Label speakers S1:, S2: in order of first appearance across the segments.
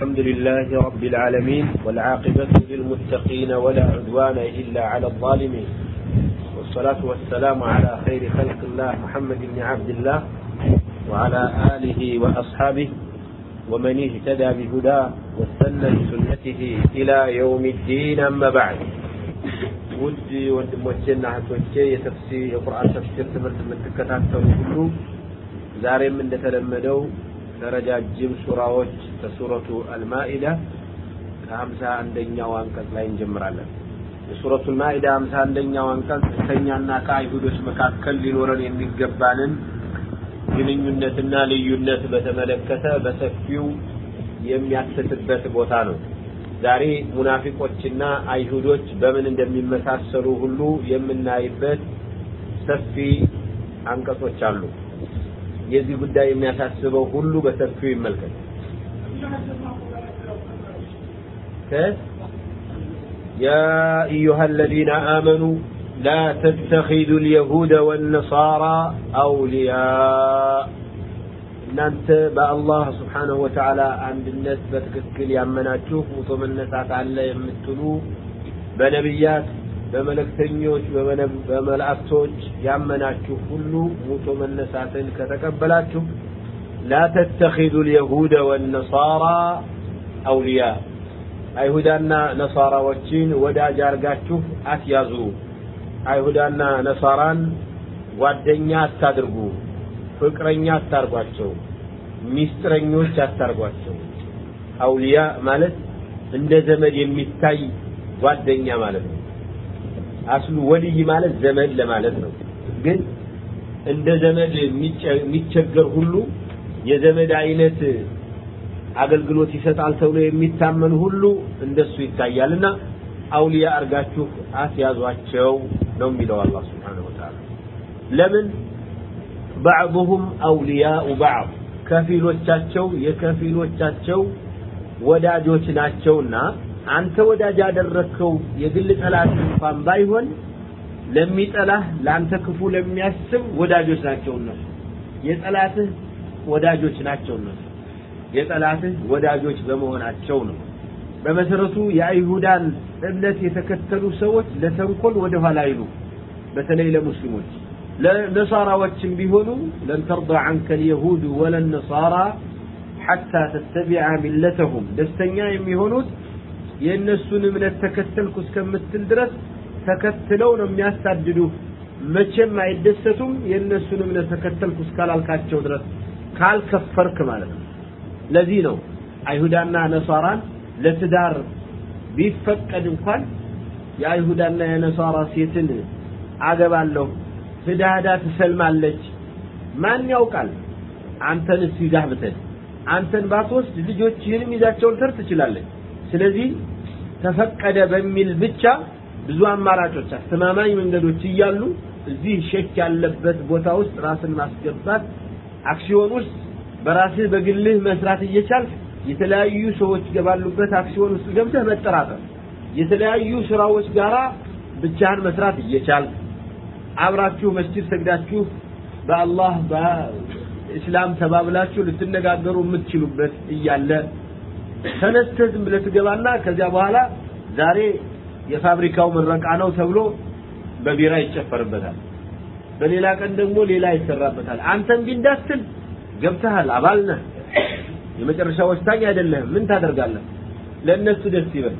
S1: الحمد لله رب العالمين والعاقبة للمتقين ولا عدوان إلا على الظالمين والصلاة والسلام على خير خلق الله محمد بن عبد الله وعلى آله وأصحابه ومن اهتدى بهدى واستنى بسنته إلى يوم الدين أما بعد ودي تفسير قرآن تفسير تمرت من ትምህርት የምትከታተሉ زاري من እንደተለመደው ለረጃጅም ሱራዎች ከሱረቱ አልማኢዳ ከሀምሳ አንደኛው አንቀጽ ላይ እንጀምራለን። የሱረቱ ማኢዳ ሀምሳ አንደኛው አንቀጽ ከእኛና ከአይሁዶች መካከል ሊኖረን የሚገባንን ግንኙነትና ልዩነት በተመለከተ በሰፊው የሚያስትበት ቦታ ነው። ዛሬ ሙናፊቆችና አይሁዶች በምን እንደሚመሳሰሉ ሁሉ የምናይበት ሰፊ አንቀጾች አሉ። የዚህ ጉዳይ የሚያሳስበው ሁሉ በሰፊው ይመልከት يا أيها الذين آمنوا لا تتخذوا اليهود والنصارى أولياء ننت الله سبحانه وتعالى عند الناس بتككل يمناتشوف مطمئنة على يمتلو بنبيات በመልእክተኞች በመላእክቶች ያመናችሁ ሁሉ ሙቶ መነሳትን ከተቀበላችሁ لا تتخذوا اليهود والنصارى أولياء አይሁዳና ነሳራዎችን ወዳጅ አርጋችሁ አትያዙ አይሁዳና ነሳራን ጓደኛ አታድርጉ ፍቅረኛ አታርጓቸው ሚስጥረኞች አታርጓቸው አውሊያ ማለት እንደ ዘመድ የሚታይ ጓደኛ ማለት ነው አስሉ ወልይ ማለት ዘመድ ለማለት ነው። ግን እንደ ዘመድ የሚቸገር ሁሉ የዘመድ አይነት አገልግሎት ይሰጣል ተብሎ የሚታመን ሁሉ እንደሱ ይታያልና አውሊያ አርጋችሁ አትያዟቸው ነው የሚለው አላህ Subhanahu Wa ለምን بعضهم أولياء بعض ከፊሎቻቸው የከፊሎቻቸው ወዳጆች ናቸውና አንተ ወዳጅ ያደረከው የግል ጠላት እንኳን ባይሆን ለሚጠላህ ለአንተ ክፉ ለሚያስብ ወዳጆች ናቸው እነሱ የጠላትህ ወዳጆች ናቸው እነሱ የጠላትህ ወዳጆች በመሆናቸው ነው በመሰረቱ የአይሁዳን እምነት የተከተሉ ሰዎች ለተንኮል ወደ ኋላ አይሉ በተለይ ለሙስሊሞች ለነሳራዎችም ቢሆኑ ለን ተርዳ አንከ ልየሁድ ወለነሳራ ሐታ ተተቢዐ ሚለተሁም ደስተኛ የሚሆኑት የእነሱን እምነት ተከተልኩ እስከምትል ድረስ ተከትለው ነው የሚያሳድዱ መቼም አይደሰቱም የእነሱን እምነት ተከተልኩ እስካላልካቸው ድረስ ካልከፈርክ ማለት ነው ለዚህ ነው አይሁዳና ነሳራን ለትዳር ቢፈቀድ እንኳን የአይሁዳና የነሷራ ሴትን አገባለሁ ህዳዳ ትሰልማለች ማን ያውቃል አንተንስ ይዛህ ብትል አንተን ባትወስድ ልጆችህንም ይዛቸውን ትር ትችላለች ስለዚህ ተፈቀደ በሚል ብቻ ብዙ አማራጮች አስተማማኝ መንገዶች እያሉ እዚህ ሸክ ያለበት ቦታ ውስጥ ራስን ማስገባት አክሲዮን ውስጥ በራስህ በግልህ መስራት እየቻልክ የተለያዩ ሰዎች ገባሉበት አክሲዮን ውስጥ ገብተህ መጠራጠር የተለያዩ ስራዎች ጋራ ብቻህን መስራት እየቻልክ አብራችሁ መስጂድ ሰግዳችሁ በአላህ በእስላም ተባብላችሁ ልትነጋገሩ የምትችሉበት እያለ ተነስተዝም ብለህ ትገባና ከዚያ በኋላ ዛሬ የፋብሪካው ምረቃ ነው ተብሎ በቢራ ይጨፈርበታል። በሌላ ቀን ደግሞ ሌላ ይሰራበታል። አንተም ግን እንዳትል ገብተሃል፣ አባል ነህ፣ የመጨረሻ ወስታኝ አይደለህም። ምን ታደርጋለህ? ለእነሱ ደስ ይበል።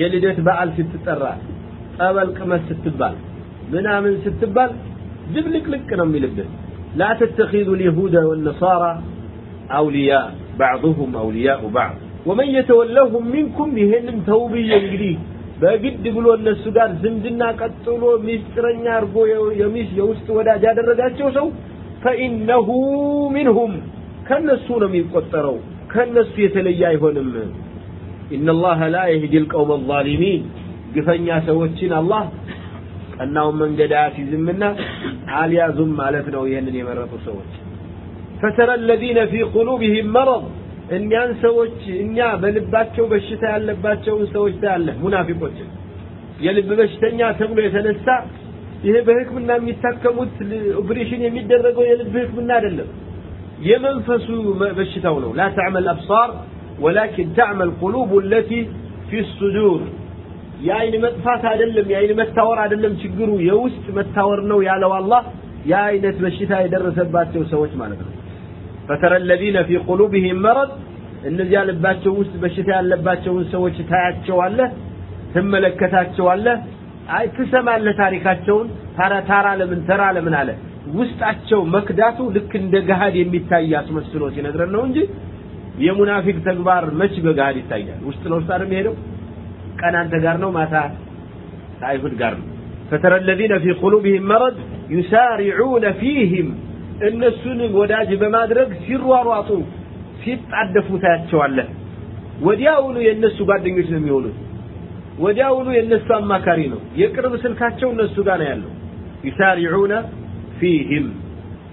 S1: የልደት በዓል ስትጠራ፣ ጠበል ቅመስ ስትባል፣ ምናምን ስትባል ድብልቅልቅ ነው የሚልብህ። ላ تتخذوا اليهود ወነሳራ አውልያ بعضهم أولياء بعض ወመን የተወለሁም ሚንኩም ይሄንን ተውብዬ እንግዲህ በግድ ብሎ እነሱ ጋር ዝምድና ቀጥሎ ሚስጥረኛ አድርጎ የሚስ የውስጥ ወዳጅ ያደረጋቸው ሰው ፈኢነሁ ሚንሁም ከነሱ ነው የሚቆጠረው ከነሱ የተለየ አይሆንም ኢነላህ ላ የህዲ ልቀውም አዛሊሚን ግፈኛ ሰዎችን አላህ ቀናውን መንገድ አያስይዝምና አልያዙም ማለት ነው ይህንን የመረጡ ሰዎች فترى الذين في قلوبهم مرض እኒያን ሰዎች እኛ በልባቸው በሽታ ያለባቸውን ሰዎች ታያለህ ሙናፊቆች የልብ በሽተኛ ተብሎ የተነሳ ይሄ በህክምና የሚታከሙት ኦፕሬሽን የሚደረገው የልብ ህክምና አይደለም የመንፈሱ በሽታው ነው ላ ተዕመል አብሳር ወላኪን ተዕመል ቁሉብ ለቲ ፊ ሱዱር የአይን መጥፋት አይደለም የአይን መታወር አይደለም ችግሩ የውስጥ መታወር ነው ያለው አላህ የአይነት በሽታ የደረሰባቸው ሰዎች ማለት ነው فترى الذين في قلوبهم مرض እነዚያ ልባቸው ውስጥ በሽታ ያለባቸውን ሰዎች ታያቸዋለህ፣ ትመለከታቸዋለህ። አይ ትሰማለህ ታሪካቸውን። ታራ ታራ ለምን ተራ ለምን አለ ውስጣቸው መክዳቱ ልክ እንደ ገሃድ የሚታይ አስመስሎ ሲነግረን ነው እንጂ የሙናፊቅ ተግባር መች በገሃድ ይታያል? ውስጥ ለውስጥ አይደል የሚሄደው? ቀን አንተ ጋር ነው፣ ማታ አይሁድ ጋር ነው። فترى الذين في قلوبهم مرض يسارعون فيهم እነሱን ወዳጅ በማድረግ ሲሯሯጡ ሲጣደፉ ታያቸዋለህ። ወዲያውኑ የእነሱ ጓደኞች ነው የሚሆኑት። ወዲያውኑ የእነሱ አማካሪ ነው። የቅርብ ስልካቸው እነሱ ጋር ነው ያለው። ይሳሪዑነ ፊህም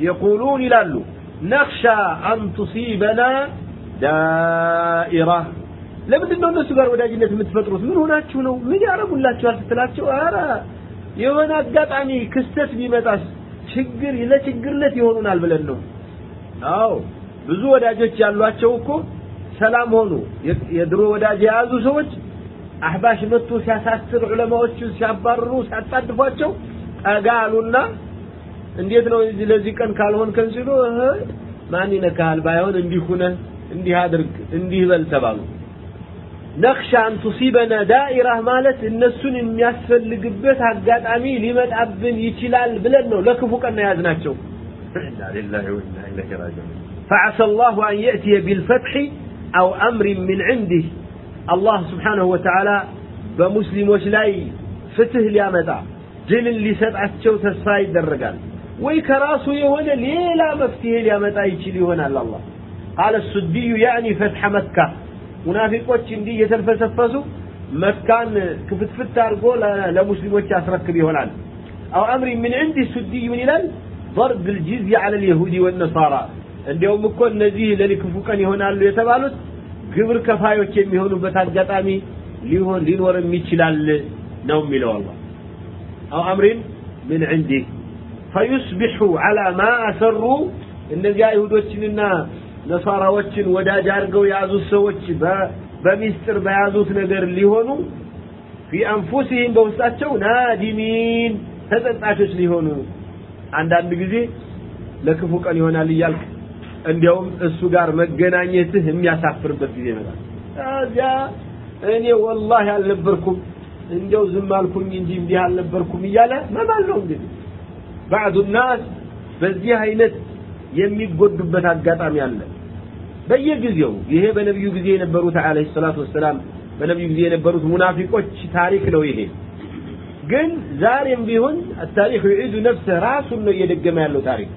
S1: የቁሉን ይላሉ ነክሻ አን ቱሲበና ዳኢራ ለምንድን ነው እነሱ ጋር ወዳጅነት የምትፈጥሩት? ምን ሆናችሁ ነው? ምን ያደረጉላችኋል ስትላቸው፣ አረ የሆነ አጋጣሚ ክስተት ቢመጣስ ችግር ለችግርነት ይሆኑናል ብለን ነው። አዎ ብዙ ወዳጆች ያሏቸው እኮ ሰላም ሆኑ። የድሮ ወዳጅ የያዙ ሰዎች አህባሽ መጥቶ ሲያሳስር ዑለማዎቹን ሲያባርሩ ሲያጣድፏቸው ጠጋ አሉና እንዴት ነው ለዚህ ቀን ካልሆን ከን ሲሉ ማን ይነካል ባይሆን እንዲሁነ እንዲህ አድርግ እንዲህ በል ተባሉ። نخشى أن تصيبنا دائرة مالت إن السن يسفل لقبتها قد أميل يمد أبن يتلال بلنه لكفوك أن يهدنا تشوف إلا لله وإلا إليك راجعون فعسى الله أن يأتي بالفتح أو أمر من عنده الله سبحانه وتعالى بمسلم وشلاي فتح اليامدع جن اللي سبعة شوتة سايد الرقال ويكراسه يهون ليه لا مفتيه اليامدع يتشلي هنا الله قال السدي يعني فتح مكة ሙናፊቆች እንዲህ እየተልፈሰፈሱ መካን ክፍትፍት አድርጎ ለሙስሊሞች ያስረክብ ይሆናል አው አምሪ ምን እንዲ ሱዲ ምን ይላል ضرب الجزية على اليهود والنصارى እንዲያውም እኮ እነዚህ ለሊክፉ ቀን ይሆናሉ የተባሉት ግብር ከፋዮች የሚሆኑበት አጋጣሚ ሊሆን ሊኖርም ይችላል ነው የሚለው አላህ አው አምሪን ምን عندك فيصبحوا على ما أسروا እነዚያ አይሁዶችንና ነሷራዎችን ወዳጅ አድርገው ያዙት ሰዎች በሚስጥር በያዙት ነገር ሊሆኑ ፊ አንፉሲህም በውስጣቸው ናዲሚን ተጸጻቾች ሊሆኑ አንዳንድ ጊዜ ለክፉ ቀን ይሆናል እያልክ እንዲያውም እሱ ጋር መገናኘትህ የሚያሳፍርበት ጊዜ ይመጣል ታዲያ እኔ ወላህ አልነበርኩም እንዲያው ዝም አልኩኝ እንጂ እንዲህ አልነበርኩም እያለ መማል ነው እንግዲህ ባዕዱ ናስ በዚህ አይነት የሚጎዱበት አጋጣሚ አለ በየጊዜው ይሄ በነብዩ ጊዜ የነበሩት አለይሂ ሰላቱ ወሰላም በነብዩ ጊዜ የነበሩት ሙናፊቆች ታሪክ ነው ይሄ ግን ዛሬም ቢሆን ታሪክ ይዒዱ ነፍሰ ራሱን ነው እየደገመ ያለው ታሪክ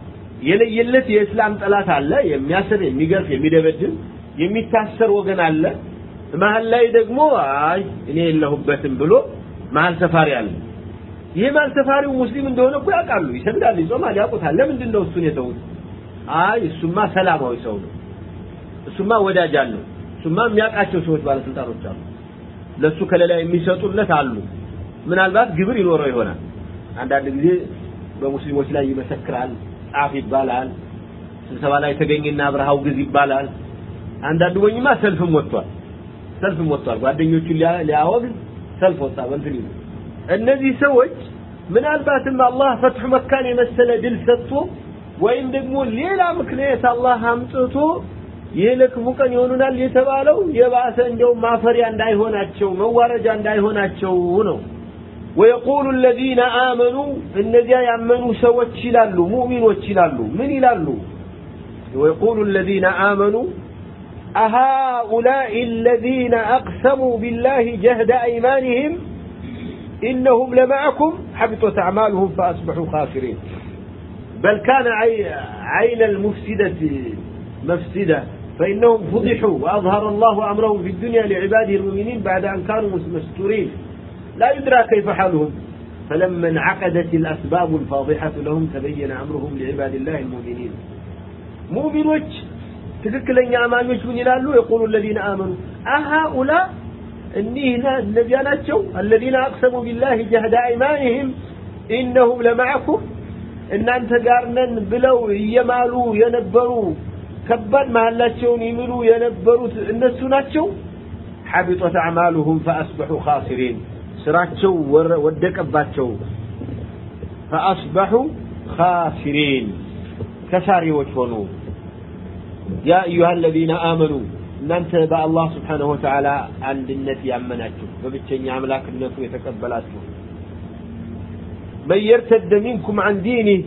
S1: የለየለት የእስላም ጠላት አለ የሚያስር የሚገርፍ የሚደበድብ የሚታሰር ወገን አለ መሀል ላይ ደግሞ አይ እኔ የለሁበትም ብሎ መሀል ሰፋሪ አለ ይህ መሀል ሰፋሪው ሙስሊም እንደሆነ እኮ ያውቃሉ ይሰግዳል ይጾማል ያውቁታል ለምንድን ነው እሱን አይ እሱማ ሰላማዊ ሰው ነው እሱማ ወዳጅ አለው እሱማ የሚያውቃቸው ሰዎች ባለስልጣኖች አሉ ለሱ ከሌላ የሚሰጡለት አሉ ምናልባት ግብር ይኖረው ይሆናል አንዳንድ ጊዜ በሙስሊሞች ላይ ይመሰክራል ጻፍ ይባላል ስብሰባ ላይ ተገኝና አብርሃው ግዝ ይባላል አንዳንድ ወኝማ ሰልፍም ወጥቷል ሰልፍም ወጥቷል ጓደኞቹን ሊያወግዝ ሰልፍ ወጣ በእንትን ይሉ እነዚህ ሰዎች ምናልባትም አላህ ፈትሑ መካን የመሰለ ድል ሰጥቶ ወይም ደግሞ ሌላ ምክንያት አላህ አምጥቶ ይልክ ሙቀን ይሆኑናል የተባለው የባሰ እንደው ማፈሪያ እንዳይሆናቸው መዋረጃ እንዳይሆናቸው ነው ويقول الذين آمنوا الذين يأمنوا سوى تشلالو مؤمن وتشلالو ምን ይላሉ ويقول الذين آمنوا أهؤلاء الذين أقسموا بالله جهد أيمانهم إنهم لمعكم حبطت أعمالهم فأصبحوا خاسرين بل كان عين المفسدة مفسدة فإنهم فضحوا وأظهر الله أمرهم في الدنيا لعباده المؤمنين بعد أن كانوا مستورين لا يدرى كيف حالهم فلما انعقدت الأسباب الفاضحة لهم تبين أمرهم لعباد الله المؤمنين مؤمنوش ትክክለኛ አማኞች إلى ይላሉ يقول الذين آمنوا أهؤلاء እኒህ እነዚያ ናቸው الذين أقسموا بالله جهد أيمانهم إنهم لمعكم إن أنت قارنا بلو يمالوا ينبروا ከባድ መሐላቸውን ይምሉ የነበሩት እነሱ ናቸው حبطت اعمالهم فاصبحوا خاسرين ስራቸው ወደቀባቸው فاصبحوا خاسرين ከሳሪዎች ሆኑ يا ايها الذين امنوا እናንተ በአላህ سبحانه وتعالى አንድነት ያመናችሁ በብቸኛ አምላክነቱ የተቀበላችሁ من يرتد منكم عن دينه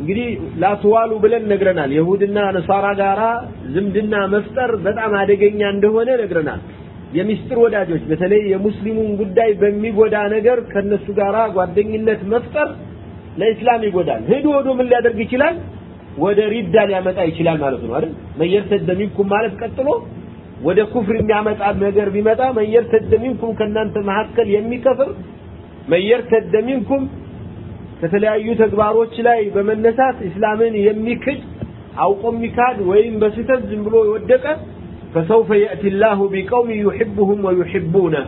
S1: እንግዲህ ላትዋሉ ብለን ነግረናል። የሁድና ነሳራ ጋራ ዝምድና መፍጠር በጣም አደገኛ እንደሆነ ነግረናል። የሚስጥር ወዳጆች፣ በተለይ የሙስሊሙን ጉዳይ በሚጎዳ ነገር ከነሱ ጋራ ጓደኝነት መፍጠር ለኢስላም ይጎዳል። ሂዶ ወዶ ምን ሊያደርግ ይችላል? ወደ ሪዳ ሊያመጣ ይችላል ማለት ነው አይደል? መየርተድ ሚንኩም ማለት ቀጥሎ ወደ ኩፍር የሚያመጣ ነገር ቢመጣ መየርተድ ሚንኩም ከእናንተ መካከል የሚከፍር መየርተድ ሚንኩም ከተለያዩ ተግባሮች ላይ በመነሳት እስላምን የሚክድ አውቆ የሚካድ ወይም በስተት ዝም ብሎ ይወደቀ فسوف يأتي الله بقوم يحبهم ويحبونه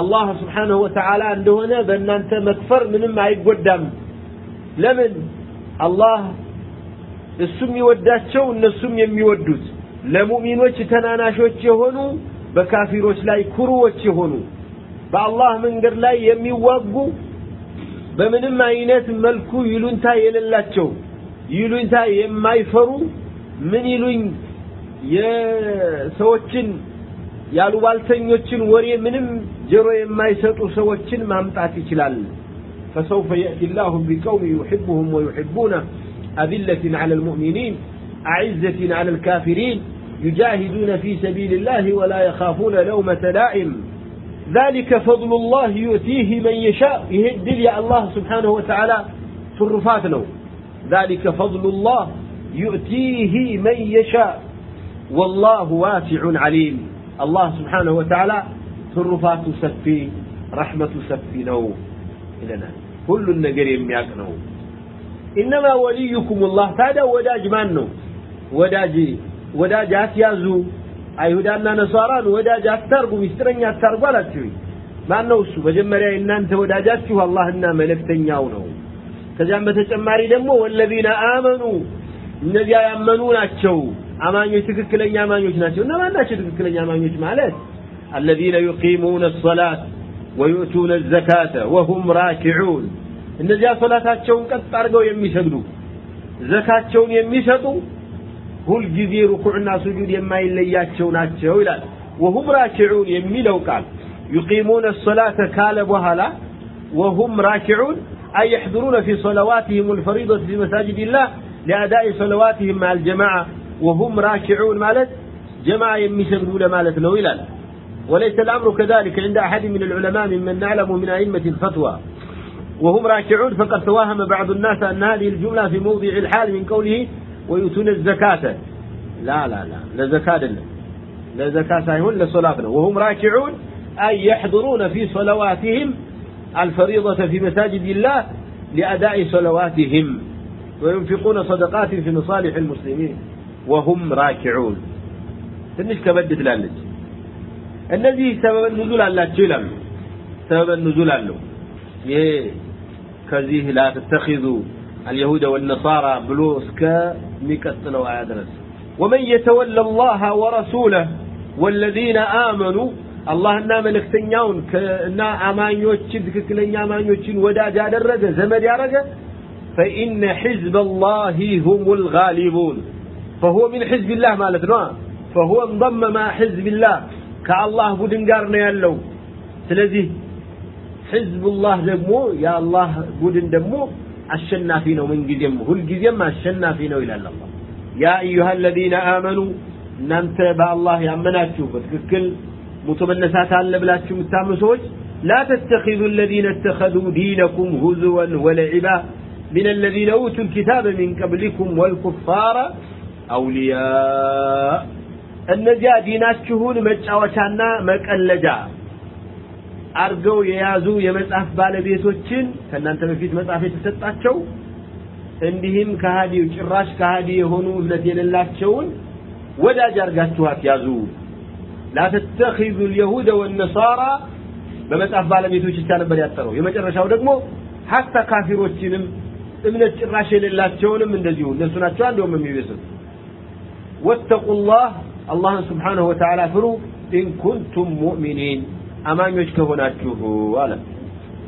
S1: الله سبحانه وتعالى عندهنا بان انت مكفر من ما يقدم لمن الله السم يوداتشو النسم يميودوت ለሙእሚኖች ተናናሾች የሆኑ በካፊሮች ላይ ኩሩዎች የሆኑ በአላህ መንገድ لاي የሚዋጉ በምንም አይነት መልኩ ይሉንታ የሌላቸው ይሉንታ የማይፈሩ ምን ይሉኝ የሰዎችን وري ወሬ جرو يما يسطو ሰዎችን مامطات ይችላል فسوف يأتي الله بقوم يحبهم ويحبونه أذلة على المؤمنين أعزة على الكافرين يجاهدون في سبيل الله ولا يخافون لومة لائم ذلك فضل الله يؤتيه من يشاء يهدل يا الله سبحانه وتعالى تصرفات له ذلك فضل الله يؤتيه من يشاء والله واسع عليم الله سبحانه وتعالى تصرفات سفي رحمة سفي نو إلنا كل النجر يمياك نو إنما وليكم الله هذا وداج مانو وداج وداج أتيازو አይሁዳና ነሷራን ወዳጅ አታርጉ ሚስጥረኛ አታርጉ አላችሁ ማን ነው እሱ መጀመሪያ እናንተ ወዳጃችሁ አላህና መልእክተኛው ነው ከዚያም በተጨማሪ ደግሞ ወለዚነ አመኑ እነዚያ ያመኑ ናቸው አማኞች ትክክለኛ አማኞች ናቸው እነማን ናቸው ትክክለኛ አማኞች ማለት الذين يقيمون الصلاة ويؤتون الزكاة وهم راكعون እነዚያ ሶላታቸውን ቀጥ አድርገው የሚሰግዱ ዘካቸውን የሚሰጡ هل ሁልጊዜ ሩኩዕና ሱጁድ የማይለያቸው ናቸው وهم راكعون يمي لو قال يقيمون الصلاة كالب وهلا وهم راكعون أي يحضرون في صلواتهم الفريضة في مساجد الله لأداء صلواتهم مع الجماعة وهم راكعون مالت جماعة يمسجدون مالت لو إلال وليس الأمر كذلك عند أحد من العلماء ممن نعلم من أئمة الفتوى وهم راكعون فقد توهم بعض الناس أن هذه الجملة في موضع الحال من قوله ويؤتون الزكاة لا لا لا لزكاة لله لزكاة سايهون لصلاة وهم راكعون أي يحضرون في صلواتهم الفريضة في مساجد الله لأداء صلواتهم وينفقون صدقات في مصالح المسلمين وهم راكعون ትንሽ بدت لالج الذي سبب النزول على ይላሉ سبب النزول على ይሄ كذيه لا تتخذوا اليهود والنصارى بلوس كا ميكستنو عادرس ومن يتولى الله ورسوله والذين آمنوا الله انا من اختنيون كنا امانيوشين ككلين امانيوشين ودا جاد الرجا زمد يا يارجا فإن حزب الله هم الغالبون فهو من حزب الله مالتنا فهو انضم مع حزب الله كالله بودنقارنا يلو سلذي حزب الله دمو يا الله بودن دمو አሸናፊ ነው ምንጊዜም ሁልጊዜም አሸናፊ ነው ይላል الله ያ አዩሃ الذين آمنوا እናንተ በአላህ ያመናችሁ በትክክል ሞቶ መነሳት አለ ብላችሁ የምታምኑ ሰዎች لا تتخذوا الذين اتخذوا دينكم هزوا ولعبا من الذين أوتوا الكتاب من قبلكم والكفار أولياء النجا ديناتشهون مجاوشانا مكالجا አርገው የያዙ የመጽሐፍ ባለቤቶችን ከእናንተ በፊት መጽሐፍ የተሰጣቸው እንዲህም ከሃዲው ጭራሽ ከሃዲ የሆኑ እምነት የሌላቸውን ወዳጅ አድርጋችሁ አትያዙ። ላተተኺዙ አልየሁደ ወነሳራ በመጽሐፍ ባለቤቶች ብቻ ነበር ያጠረው። የመጨረሻው ደግሞ ሀታ ካፊሮችንም እምነት ጭራሽ የሌላቸውንም እንደዚሁ እነሱ ናቸው እንደውም የሚበስት ወተቁላህ አላህን ስብሓነሁ ወተዓላ ፍሩ ኢን ሙእሚኒን أمام يجكبون أتوه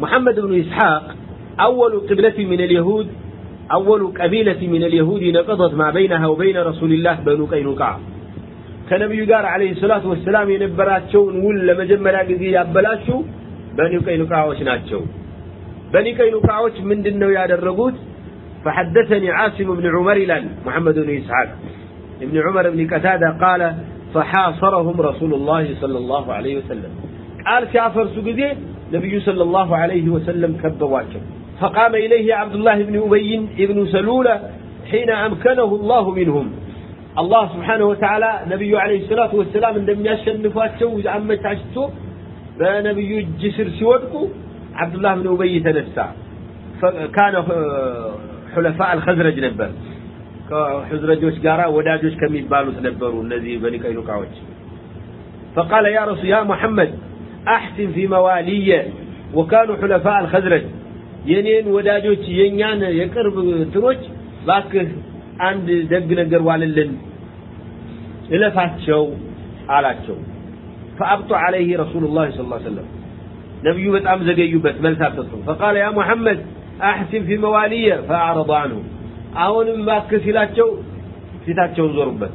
S1: محمد بن إسحاق أول قبلة من اليهود أول قبيلة من اليهود نقضت ما بينها وبين رسول الله بنو قينقاع كنبي يقار عليه الصلاة والسلام ينبرات شون ول لما جمّل أقضي يابلات شو بنو قينقاع وشنات شون بني قينقاع وش من دنو ياد الرقود فحدثني عاصم بن عمر لن محمد بن إسحاق ابن عمر بن كتادة قال فحاصرهم رسول الله صلى الله عليه وسلم ቃል ሲያፈርሱ صلى الله عليه وسلم كب ከበቧቸው فقام إليه عبد الله بن أبي بن سلولة حين أمكنه الله منهم الله سبحانه وتعالى نبي عليه الصلاة والسلام عندما يشنفاتشو عما تعشته فنبي جسر سودك عبد الله بن أبي تنسى كان حلفاء الخزرج نبر وداجوش ጋራ ወዳጆች ከሚባሉት الذي بني በኒቀይኑቃዎች فقال يا رسول يا محمد أحسن في موالية وكانوا حلفاء الخزرج ينين وداجوش ينيان يقرب تروج باك عند دق نقر واللن እለፋቸው شو فأبطأ عليه رسول الله صلى الله عليه وسلم نبيه أمزق ዘገዩበት መልስ አልሰጡ فقال يا محمد أحسن في موالية فأعرض عنه سلات شو سلات شو زربت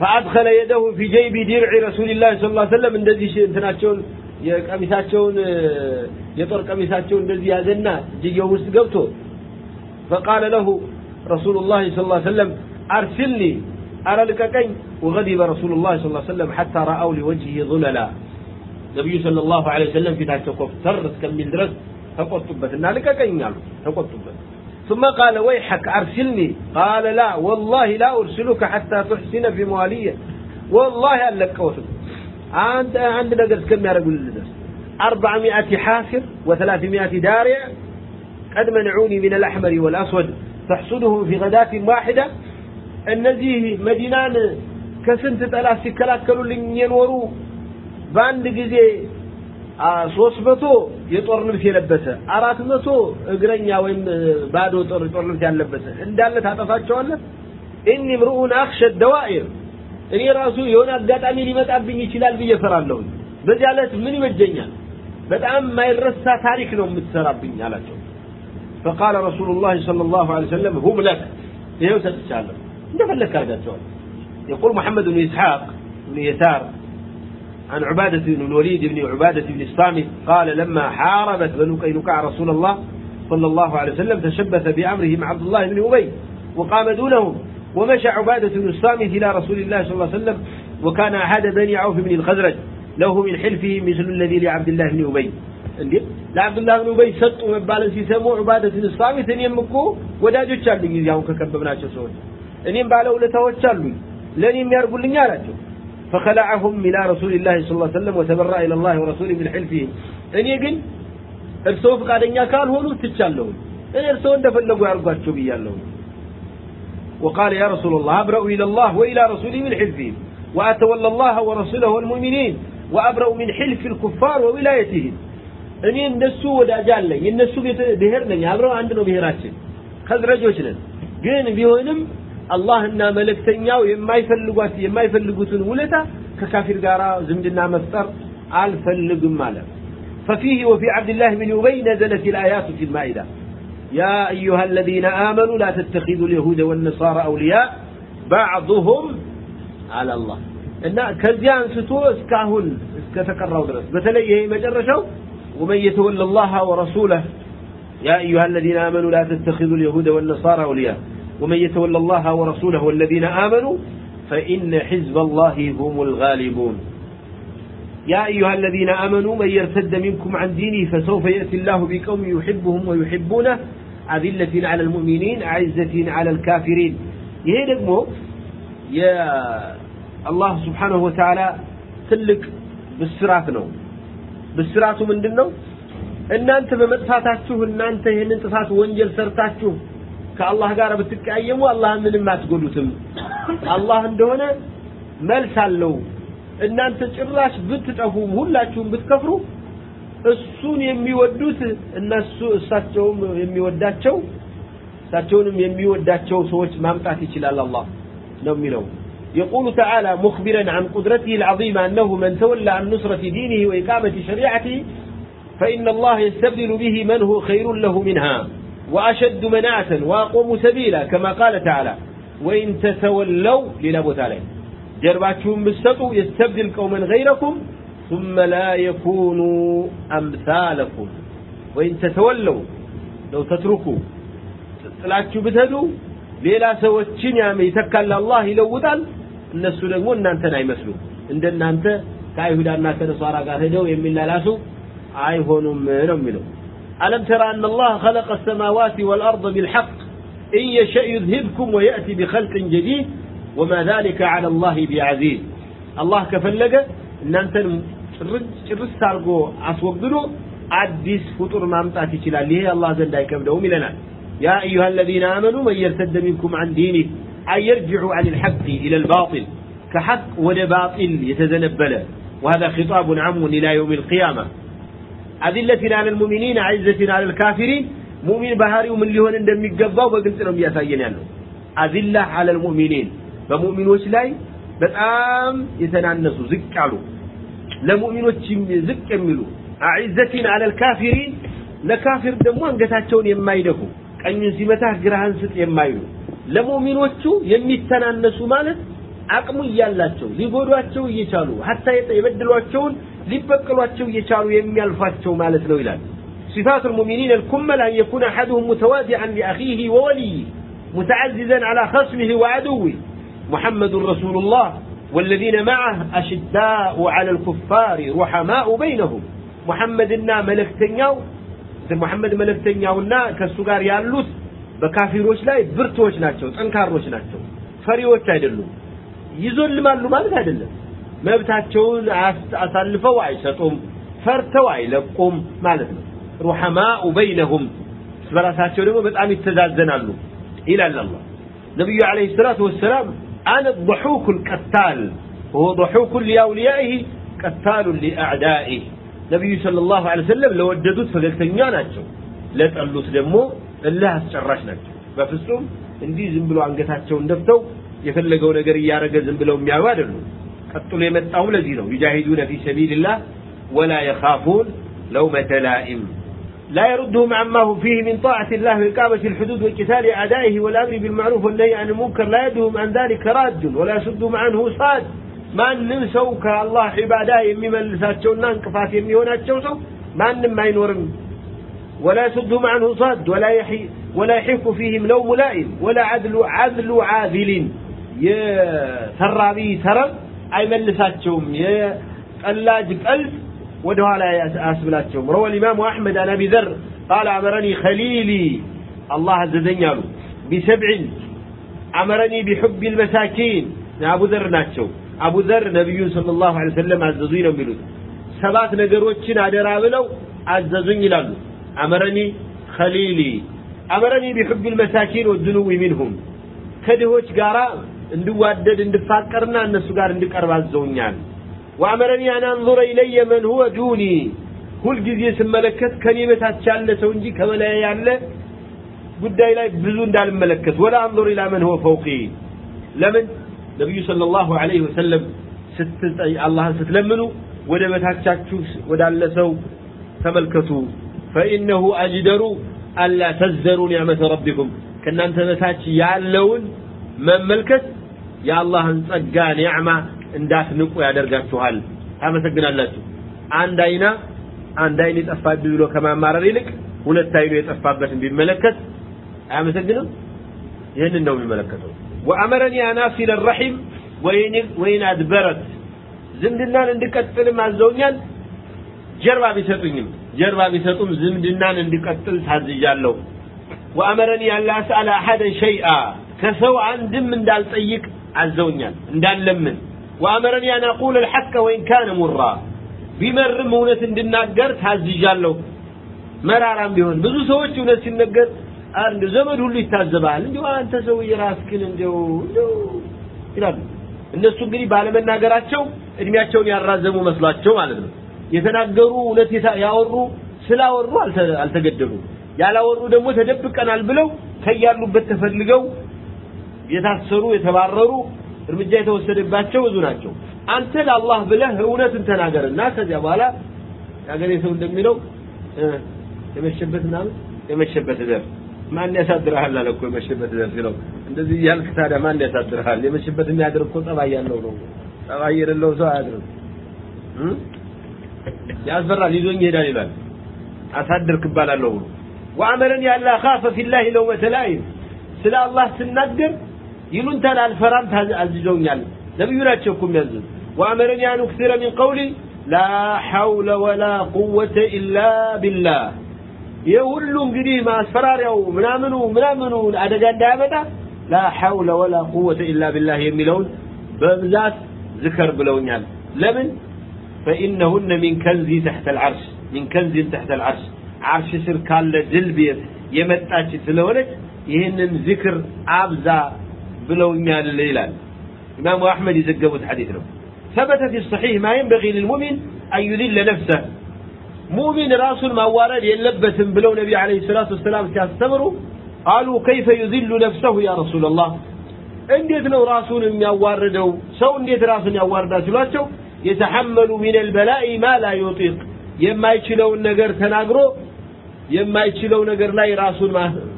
S1: فأدخل يده في جيب درع رسول الله صلى الله عليه وسلم انتنات شو የቀሚሳቸውን የጦር ቀሚሳቸው እንደዚህ ያዘና እጅየው ውስጥ ገብቶ فقال له رسول الله صلى الله عليه وسلم أرسلني أرى لككين وغضب رسول الله صلى الله عليه وسلم حتى رأوا لوجهه ظللا ነቢዩ ስለ ላሁ ለ ሰለም ፊታቸው ኮፍተር እስከሚል ድረስ ተቆጡበት እና ልቀቀኝ አሉ ተቆጡበት ثم قال ويحك أرسلني قال لا والله لا أرسلك حتى تحسن في موالية والله ألك وثم አንተ አንድ ነገር እስከሚያደርጉልህ ድረስ 400 حافر و300 دارع قد منعوني من الاحمر والاسود فاحصدهم في غداة واحدة እነዚህ መዲናን ከስንት ጠላት ሲከላከሉልኝ የኖሩ በአንድ ጊዜ ሶስት መቶ የጦር ልብስ የለበሰ አራት መቶ እግረኛ ወይም ባዶ ጦር ጦር ልብስ ያለበሰ እንዳለ ታጠፋቸዋለህ። ኢኒ ምርኡን አክሸ ደዋኢር እኔ ራሱ የሆነ አጋጣሚ ሊመጣብኝ ይችላል ብዬ ፈራለሁ። በዚያ ዕለት ምን ይበጀኛል? በጣም የማይረሳ ታሪክ ነው የምትሰራብኝ አላቸው። فقال رسول الله صلى الله عليه وسلم هم لك ይሄው ሰጥቻለሁ እንደፈለክ አድርጋቸዋል يقول محمد بن إسحاق بن يسار عن عبادة بن الوليد بن عبادة بن الصامت قال لما حاربت بنو قينقاع رسول الله صلى الله عليه وسلم تشبث بأمره مع عبد الله بن أبي وقام دونهم ومشى عبادة بن الصامت إلى رسول الله صلى الله عليه وسلم وكان أحد بني عوف بن الخزرج له من حلفه مثل الذي لعبد الله بن أبي لعبد الله بن أبي سط ومبالا سيسمو عبادة بن الصامت أن يمكو وداجو تشارلي يزيهم ككببنا شسول أن يمبالا ولتهو تشارلي لن يمياربوا لنياراتهم فخلعهم إلى رسول الله صلى الله عليه وسلم وتبرع إلى الله ورسوله من حلفه أن يقن ارسوه فقال إن يكال هو نوت تشارلي أن ارسوه اندفل لقوا يرقوا وقال يا رسول الله أبرأ إلى الله وإلى رسوله من حلفهم وأتولى الله ورسوله والمؤمنين وأبرأ من حلف الكفار وولايتهم ان ينسوا ودا جال ينسوا بهرنا بهر لي أبرأ عندنا بهراتش خذ رجو الله ان ملك وما يما يفلقوات يما يفلقوتون ولتا ككافر قارا زمدنا مفتر ألف اللقم ماله ففيه وفي عبد الله بن أبي نزلت الآيات في المائدة يا أيها الذين آمنوا لا تتخذوا اليهود والنصارى أولياء بعضهم على الله إن كذيان ستو اسكاهن اسكتكروا درس በተለይ ይሄ መጨረሻው ومن يتولى الله ورسوله يا أيها الذين آمنوا لا تتخذوا اليهود والنصارى أولياء ومن يتولى الله ورسوله والذين آمنوا فإن حزب الله هم الغالبون يا أيها الذين آمنوا من يرتد منكم عن دينه فسوف يأتي الله بقوم يحبهم ويحبونه أذلة على المؤمنين أعزة على الكافرين يهي نقمو يا الله سبحانه وتعالى تلك بالصراطنا بالصراط من دنو إن أنت بمتفاتاتشوه إن أنت هن انتفات وانجل سرطاتشوه كالله قال بتك أيام والله من ما تقولوا تم الله عندهنا مال سالو إن أنت تشعر لاش بنت تقفوه هلا تشوه بتكفروه እሱን የሚወዱት እነሱ እሳቸውም የሚወዳቸው እሳቸውንም የሚወዳቸው ሰዎች ማምጣት ይችላል አላህ ነው የሚለው يقول تعالى مخبرا عن قدرته العظيمة أنه من تولى عن نصرة دينه وإقامة شريعته فإن الله يستبدل به من هو خير له منها وأشد مناعة وأقوم سبيلا كما قال تعالى وإن تتولوا للابو تعالى جرباتهم بالسطو يستبدل قوما غيركم ثم لا يكونوا أمثالكم وإن تتولوا لو تتركوا تطلعوا بتهدوا ليلا سوتشين يا مي تكال الله يلوذال እነሱ ደግሞ እናንተን አይመስሉ እንደናንተ ከአይሁዳና ከነሷራ يمي الله لاسو አይሆኑም ነው የሚለው ألم ترى أن الله خلق السماوات والأرض بالحق إن يشاء يذهبكم ويأتي بخلق جديد وما ذلك على الله بعزيز الله كفلق أن أنت ጭርስ አድርጎ አስወግዶ አዲስ ፍጡር ማምጣት ይችላል ይሄ አላህ ዘንድ አይከብደውም ይለናል ያ አዩሃ الذين آمنوا من يرتد منكم عن دينه أن يرجعوا عن الحق إلى الباطل كحق ولا باطل وهذا خطاب عم إلى يوم القيامة أذلة على المؤمنين عزة على الكافرين مؤمن ሙሚን ባህሪው ምን ሊሆን لهم በግልጽ ነው أذلة على المؤمنين فمؤمن وش لاي ላይ آم የተናነሱ ዝቅ አሉ لمؤمنين زك يميلوا اعزتين على الكافرين لكافر دمو انغتاچون يمايدكو قني سيمتا غران ست يمي لمؤمنوچو يميتنانسو مالت اقمو يالاچو تشو يشالو حتى تشو تشو يشالو يمي الفاتشو مالت لو صفات المؤمنين الكمل ان يكون احدهم متوازعا لاخيه ووليه متعززا على خصمه وعدوه محمد رسول الله والذين معه أشداء على الكفار رحماء بينهم محمد النا ملك تنياو محمد ملك تنياو النا كالسقار ياللوس بكافي روش لاي برتوش ناتشو تنكار روش ناتشو فري وش تعدلو يزول لما اللو مالك هادل ما بتاتشون أسالف وعيشتهم فارتواي لبقوم مالك رحماء بينهم سبرا ساتشو لما بتعمي التزازن اللو إلا الله نبي عليه الصلاة والسلام أنا الضحوك الكتال هو ضحوك لأوليائه كتال لأعدائه نبي صلى الله عليه وسلم لو أجدت فقلتني أنا أجو لا تقلوا سلمو إلا هستشراش ما في اندي زنبلو عن قتاتشو اندفتو يفلقوا نقري يا رقا زنبلو ميعوادلو قطوا ليمت أولا زينو يجاهدون في سبيل الله ولا يخافون لو متلائم لا يردهم عما هم فيه من طاعة الله وإقامة الحدود وقتال أعدائه والأمر بالمعروف والنهي عن المنكر لا يدهم عن ذلك راد ولا يصدهم عنه صاد ማንም ሰው ከአላህ ዒባዳ የሚመልሳቸውና እንቅፋት የሚሆናቸው ما ማንም ينورن ولا يصدهم عنه صاد ولا يحي ولا يحك فيهم لو ملائم ولا عدل عدل عادل من ترب يا የጠላጅ ቀልብ ወደኋላ አያስብላቸውም روى الإمام أحمد عن أبي ذر قال أمرني خليلي الله عز وجل بسبع أمرني بحب المساكين أبو ذر ناتشو أبو ذر نبي صلى الله عليه وسلم عززين وملوت ሰባት ነገሮችን አደራ ብለው አዘዙኝ ይላሉ አመረኒ ኸሊሊ አመረኒ ቢሑብ ልመሳኪን ወድኑዊ ሚንሁም ከድሆች ጋራ እንድዋደድ እንድፋቀርና እነሱ ጋር እንድቀርብ አዘውኛል وأمرني أن أنظر إلي من هو دوني كل جزء ملكت كلمة أتشال سونجي كما لا يعلى قد إلى بزون دال ملكت ولا أنظر إلى من هو فوقي لمن نبي صلى الله عليه وسلم ست الله ستلمنوا ودمتاتشاتشو ودال سو تملكتوا فإنه أجدر ألا تزدروا نعمة ربكم كأن أنت متاتش يعلون من ملكت يا الله انصقى نعمة እንዳትንቁ ያደርጋችኋል ታመሰግናላችሁ አንድ አይና አንድ አይን የጠፋብኝ ብሎ ከማማረር ይልቅ ሁለት አይኑ የጠፋበትን ቢመለከት አያመሰግንም ይህንን ነው የሚመለከተው ወአመረኒ አናሲለ ረሒም ወይን አድበረት ዝምድናን እንድቀጥልም አዘውኛል ጀርባ ቢሰጡኝም ጀርባ ቢሰጡም ዝምድናን እንድቀጥል ታዝዣለሁ ወአመረኒ አላ አስአለ አሐደን ሸይአ ከሰው አንድም እንዳልጠይቅ አዘውኛል እንዳለምን ወአመረኒ አን አቁለ አልሐቀ ወኢን ካነ ሙራ ቢመርም እውነት እንድናገር ታዝዣለሁ መራራም ቢሆን ብዙ ሰዎች እውነት ሲነገር አንድ ዘመድ ሁሉ ይታዘባል እንዴ አንተ ሰው የራስክን እንደው እንደው ይላሉ እነሱ እንግዲህ ባለመናገራቸው እድሜያቸውን ያራዘሙ መስሏቸው ማለት ነው የተናገሩ እውነት ያወሩ ስላወሩ አልተገደሉ ያላወሩ ደግሞ ተደብቀናል ብለው ከያሉበት ተፈልገው የታሰሩ የተባረሩ እርምጃ የተወሰደባቸው ብዙ ናቸው። አንተ ለአላህ ብለህ እውነትን ተናገርና ከዚያ በኋላ የሀገሬ ሰው እንደሚለው የመሸበት ምናምን የመሸበት ዘር ማን ያሳድርሃል አለ እኮ የመሸበት ዘር ሲለው፣ እንደዚህ እያልክ ታዲያ ማን ያሳድርሃል? የመሸበት የሚያድር እኮ ጸባይ ያለው ነው። ጸባይ የሌለው ሰው አያድርም። ያስፈራል፣ ይዞኝ ይሄዳል ይላል። አሳድርክ እባላለሁ ብሎ ወአመረን ያለ ካፈ ፊላሂ ለውመተ ላኢም ስለ አላህ ስናገር ይሉንታል አልፈራም አዝዞኛል ነብዩ ናቸው እኮ የሚያዝዙት ወአመረኒ አን ኡክሲረ ሚን ቀውሊ ላ ሐውለ ወላ ቁወተ ኢላ ቢላህ ይህ ሁሉ እንግዲህ ማስፈራሪያው ምናምኑ ምናምኑ አደጋ እንዳያመጣ ላ ሐውለ ወላ ቁወተ ኢላ ቢላህ የሚለውን በብዛት ዝከር ብለውኛል ለምን فإنهن من كنز تحت العرش من كنز تحت العرش عرش سر كان لدلبيت يمتاش سلونك ይህንን ዚክር አብዛ بلو إمهال الليلان إمام أحمد يزقب الحديث له ثبت في الصحيح ما ينبغي للمؤمن أن يذل نفسه مؤمن راس الموارد يلبس بلو نبي عليه الصلاة والسلام كاستمروا قالوا كيف يذل نفسه يا رسول الله እንዴት ነው ራሱን የሚያዋርደው سو እንዴት ራሱን ما ሲሏቸው የተሐመሉ من البلاء ما لا يطيق تناقرو ነገር ተናግሮ የማይችለው ነገር لا ራሱን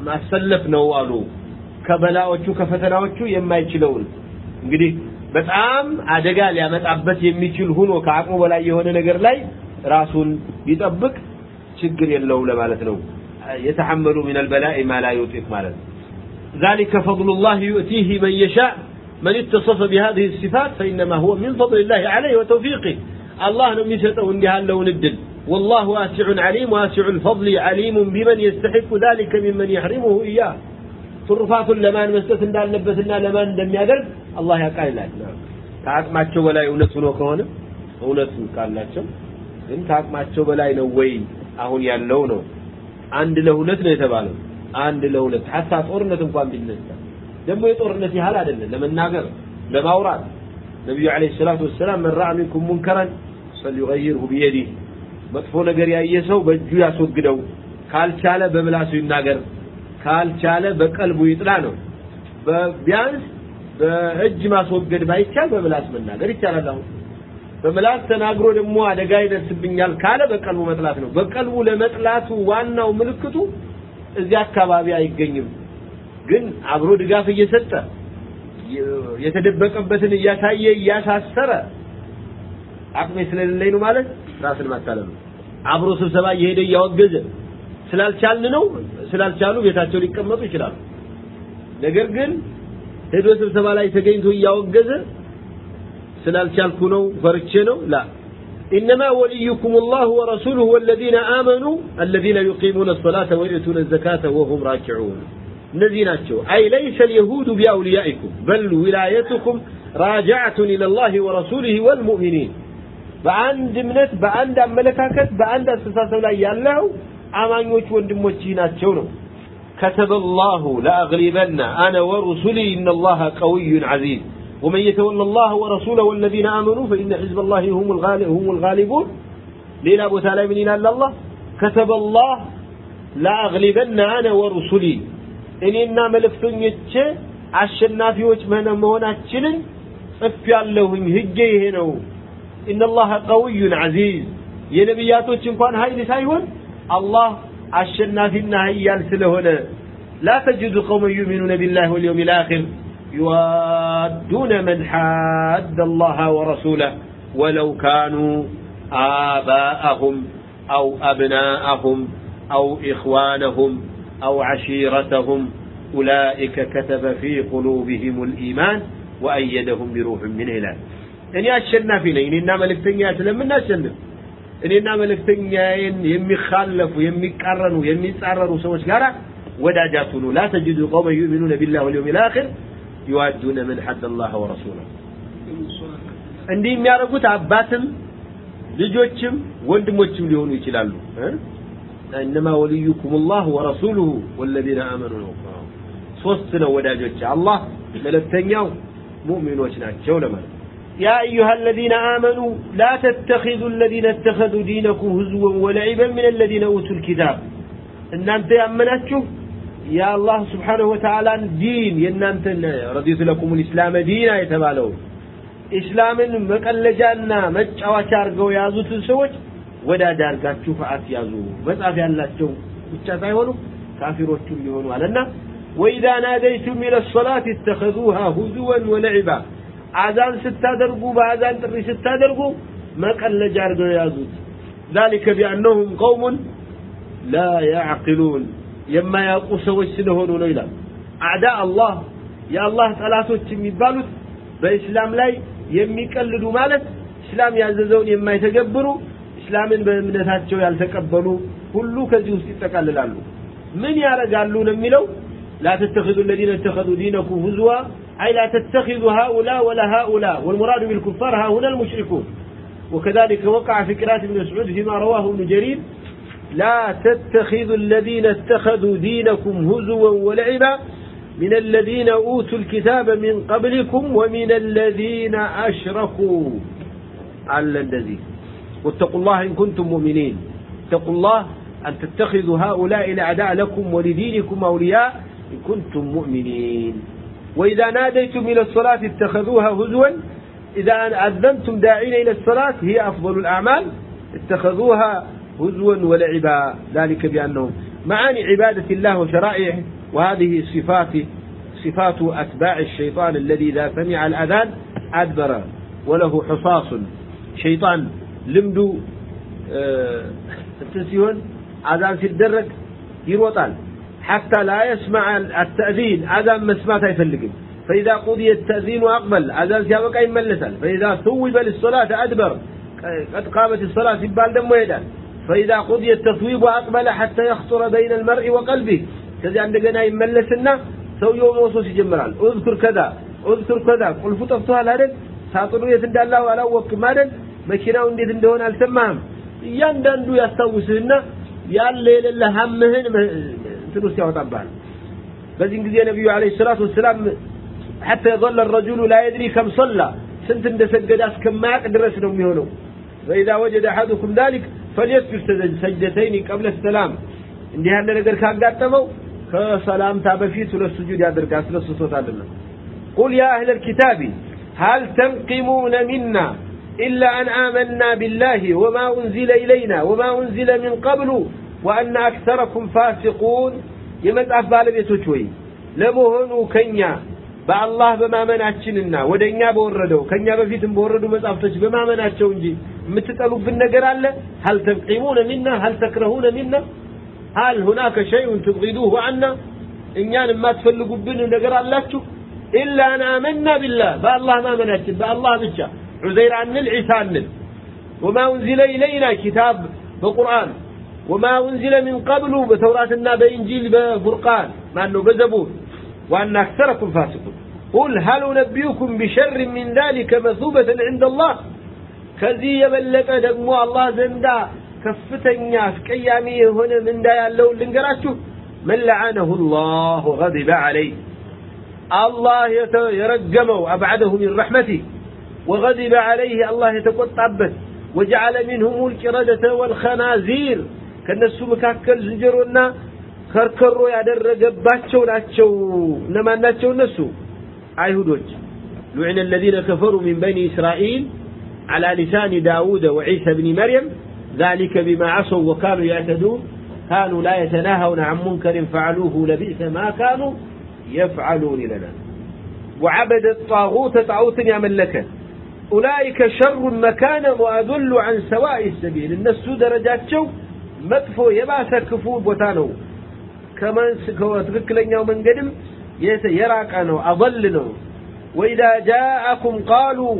S1: ما سلفنا وقالوا ከበላዎቹ ከፈተናዎቹ የማይችለውን እንግዲህ በጣም አደጋ ሊያመጣበት የሚችል ሆኖ ከአቅሙ በላይ የሆነ ነገር ላይ ራሱን ይጠብቅ ችግር የለውም ለማለት ነው የተሐመሉ من البلاء ما لا يطيق ማለት ذلك فضل الله يؤتيه من يشاء من اتصف بهذه الصفات فإنما هو من فضل الله عليه وتوفيقه الله لم የሚሰጠው እንዲህ ያለውን እድል والله واسع عليم واسع الفضل عليم بمن يستحق ذلك ممن يحرمه إياه ትሩፋቱን ለማን መስጠት እንዳለበትና ለማን እንደሚያደርግ አላህ ያቃልላል ከአቅማቸው በላይ እውነት ሆኖ ከሆነ እውነት ካላቸው ግን ከአቅማቸው በላይ ነው ወይ አሁን ያለው ነው አንድ ለሁለት ነው የተባለው አንድ ለሁለት ሐታ ጦርነት እንኳን ቢነሳ ደግሞ የጦርነት ያህል አይደለም ለመናገር ለማውራት ነብዩ አለይሂ ሰላቱ ወሰለም መራ ሚንኩም ሙንከራን ፈሊዩገይርሁ ቢየዲህ መጥፎ ነገር ያየ ሰው በእጁ ያስወግደው ካልቻለ በምላሱ ይናገር ካልቻለ በቀልቡ ይጥላ ነው ቢያንስ በእጅ ማስወገድ ባይቻል በምላስ መናገር ይቻላል አሁን በምላስ ተናግሮ ደግሞ አደጋ ይደርስብኛል ካለ በቀልቡ መጥላት ነው በቀልቡ ለመጥላቱ ዋናው ምልክቱ እዚያ አካባቢ አይገኝም ግን አብሮ ድጋፍ እየሰጠ የተደበቀበትን እያሳየ እያሳሰረ አቅሜ ስለሌለኝ ነው ማለት ራስን ማታለል አብሮ ስብሰባ እየሄደ እያወገዘ ስላልቻልን ነው ስላልቻሉ ቤታቸው ሊቀመጡ ይችላሉ ነገር ግን ሄዶ ስብሰባ تو ተገኝቶ قز سلال ነው كونو ነው لا إنما وليكم الله ورسوله والذين آمنوا الذين يقيمون الصلاة ويؤتون الزكاة وهم راكعون نزيناتشو أي ليس اليهود بأوليائكم بل ولايتكم راجعة إلى الله ورسوله والمؤمنين بعند منت بعند دملكاكت بعند دستاسو لا يالله አማኞች ወንድሞች ናቸው ነው كتب الله لأغلبن أنا ورسلي إن الله قوي عزيز ومن يتولى الله ورسوله والذين آمنوا فإن حزب الله هم هم الغالبون ليلا أبو تعالى من إلا الله كتب الله لأغلبن أنا ورسلي في መልእክተኞቼ مهنا መሆናችንን ጽፍ ያለሁኝ ህጌ ይሄ إن الله قوي عزيز ينبياتو እንኳን هاي ሳይሆን الله فينا ኃያል ስለሆነ لا تجد قوما يؤمنون بالله واليوم الآخر يوادون من حاد الله ورسوله ولو كانوا آباءهم أو أبناءهم أو إخوانهم أو عشيرتهم أولئك كتب في قلوبهم الإيمان وأيدهم بروح من إله እኔ አሸናፊ ነኝ እኔና من أشنا እኔና መልእክተኛዬን የሚካለፉ የሚቃረኑ የሚጻረሩ ሰዎች ጋር ወዳጅ አትሁኑ ላ ተጅዱ ቀውመን ዩእሚኑነ ቢላህ ወልየውም ልአክር ዩዋዱነ ምን ሐደ ላህ ወረሱለሁ እንዲህ የሚያደርጉት አባትም ልጆችም ወንድሞችም ሊሆኑ ይችላሉ እነማ ወልዩኩም ላህ ወረሱሉሁ ወለዚነ አመኑ ነው ሶስት ነው ወዳጆች አላህ መለክተኛው ሙእሚኖች ናቸው ለማለት يا أيها الذين آمنوا لا تتخذوا الذين اتخذوا دينكم هزوا ولعبا من الذين أوتوا الكتاب إن أنت أمنتكم يا الله سبحانه وتعالى الدين إن أنت رضيت لكم الإسلام دينا يتبالوا إسلام مقل جانا مجح وشارقوا يازوا تنسوك ودا دارك تشوف أتيازوا بس أفعل الله تشوف وشاتا يهونوا كافروا تشوف يهونوا على النا وإذا ناديتم إلى الصلاة اتخذوها هزوا ولعبا አዛን ስታደርጉ በአዛን ጥሪ ስታደርጉ መቀለጃ አድርገው ያዙት ذلك بأنهم قوم لا يعقلون يما يقو ሰዎች ስለሆኑ ነው اعداء الله አላህ የአላህ ጠላቶች የሚባሉት በእስላም ላይ የሚቀልዱ ማለት እስላም ያዘዘውን የማይተገብሩ እስላምን በእምነታቸው ያልተቀበሉ ሁሉ ከዚህ ውስጥ ይጠቃልላሉ ምን ያደርጋሉ የሚለው? لا تتخذوا الذين اتخذوا دينكم هزوا أي لا تتخذ هؤلاء ولا هؤلاء والمراد بالكفار ها هنا المشركون وكذلك وقع في قراءة ابن مسعود فيما رواه ابن جرير لا تتخذوا الذين اتخذوا دينكم هزوا ولعبا من الذين أوتوا الكتاب من قبلكم ومن الذين أشركوا على الذي واتقوا الله إن كنتم مؤمنين اتقوا الله أن تتخذوا هؤلاء الأعداء لكم ولدينكم أولياء إن كنتم مؤمنين وإذا ناديتم إلى الصلاة اتخذوها هزوا إذا أذنتم داعين إلى الصلاة هي أفضل الأعمال اتخذوها هزوا ولعبا ذلك بأنهم معاني عبادة الله وشرائعه وهذه صفات صفات أتباع الشيطان الذي إذا سمع الأذان أدبر وله حصاص شيطان لمدو اه تنسيون أذان في الدرج يروطان حتى لا يسمع التأذين أذان مسمات يفلق فإذا قضي التأذين وأقبل أذان سيابك أي ملسل فإذا ثوب للصلاة أدبر قد قامت الصلاة في دم ويدا فإذا قضي التصويب وأقبل حتى يخطر بين المرء وقلبه كذا عندنا يملسنا سو يوم وصوص جمران اذكر كذا اذكر كذا قل الله على وقت የት እንዳለው አላወቅም አይደል መኪናው እንዴት እንደሆነ አልሰማህም يندندو ያስታውስህና ያለ የሌለ همهن እንትን ውስጥ ያወጣብሃል በዚህን ጊዜ ነቢዩ عليه الصلاة ወሰላም ሐታ يظل الرجل لا يدري كم صلى ስንት كم ما ድረስ ነው የሚሆነው فإذا وجد أحدكم ذلك فليسجد سجدتين قبل السلام እንዲህ ያለ ነገር ካጋጠመው ከሰላምታ በፊት ሁለት ስጁድ ያደርጋል ስለስቶት አይደለም قل يا أهل الكتاب هل تنقمون منا إلا أن آمنا بالله وما أنزل إلينا وما أنزل من قبل وأن أكثركم فاسقون يمت أفضل بيتوتوي لمهنو كنيا با الله بما من أتشننا ودنيا بوردو كنيا بفيتم بوردو مت أفضل بما من أتشونجي متتألو في النقر هل تبقيمون منا هل تكرهون منا هل هناك شيء تبغيدوه عنا إن يعني ما تفلقوا بنا النقر الله إلا أن آمنا بالله با الله ما من أتشن با الله بيتشا عزير عن العسان وما أنزل إلينا كتاب بقرآن وما أنزل من قبل بتوراة النبي بإنجيل بفرقان مع أنه بزبور وأن أكثركم فاسقون قل هل نبيكم بشر من ذلك مثوبة عند الله ከዚህ الله زندا كفتنيا في ከፍተኛ هنا من ምንዳ ያለውን ልንገራችሁ من لعنه الله غضب عليه الله يرجمه أبعده من رحمته وغضب عليه الله يتقطع به وجعل منهم القردة والخنازير ከነሱ መካከል ዝንጀሮና ከርከሮ ያደረገባቸው ናቸው እነማን ናቸው እነሱ አይሁዶች لعن الذين كفروا من بني إسرائيل على لسان داود وعيسى بن مريم ذلك بما عصوا وكانوا يعتدون كانوا لا يتناهون عن منكر فعلوه لبئس ما كانوا يفعلون لنا وعبد الطاغوت طاغوت يا ملكه أولئك شر مكانا وأذل عن سواء السبيل الناس درجات شوف مطفو يباس كفو بوتانو كما سكو تككلن يوم قدم انقدم يراقانو أضلنو وإذا جاءكم قالوا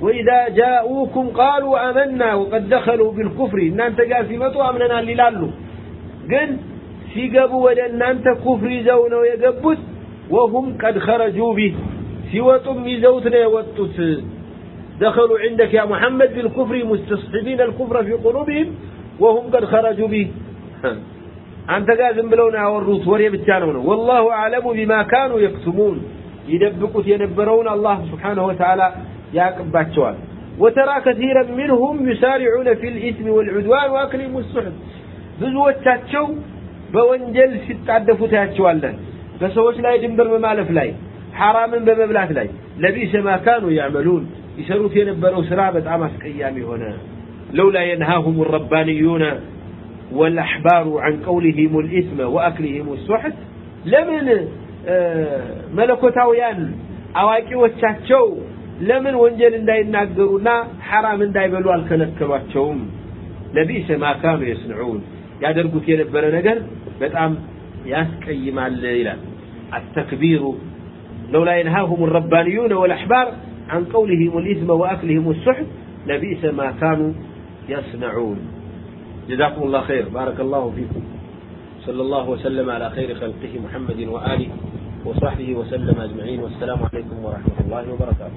S1: وإذا جاءوكم قالوا آمنا وقد دخلوا بالكفر إن أنت قاسي مطو أمننا للالو قل في قبو وجل أنت كفر زونا يقبت وهم قد خرجوا به سوى سيوتم ميزوتنا وطوت دخلوا عندك يا محمد بالكفر مستصحبين الكفر في قلوبهم وهم قد خرجوا به أنت قازم بلونا والروس وري بتانونا والله أعلم بما كانوا يكتمون يدبقوا ينبرون الله سبحانه وتعالى يا باتشوال وترى كثيرا منهم يسارعون في الإثم والعدوان وأكلهم السحر بزوة تاتشو بوانجل ست عدفو تاتشوال لن بس هو سلاي جنبر بمالف لاي حراما بمبلات لاي لبيس ما كانوا يعملون يسروا في ينبروا سرابة عمس قيامي هنا لولا ينهاهم الربانيون والأحبار عن قولهم الإثم وأكلهم السحت لمن ملكتاويان أواكي والشاتشو لمن ونجل داينا قرونا حرام داي بلوال كنكباتشوهم لبيس ما كانوا يسنعون يادر قتيل برنقر بتعم ياسك أيما الليلة التكبير لولا ينهاهم الربانيون والأحبار عن قولهم الإثم وأكلهم السحت لبيس ما كانوا يصنعون جزاكم الله خير بارك الله فيكم صلى الله وسلم على خير خلقه محمد وآله وصحبه وسلم أجمعين والسلام عليكم ورحمة الله وبركاته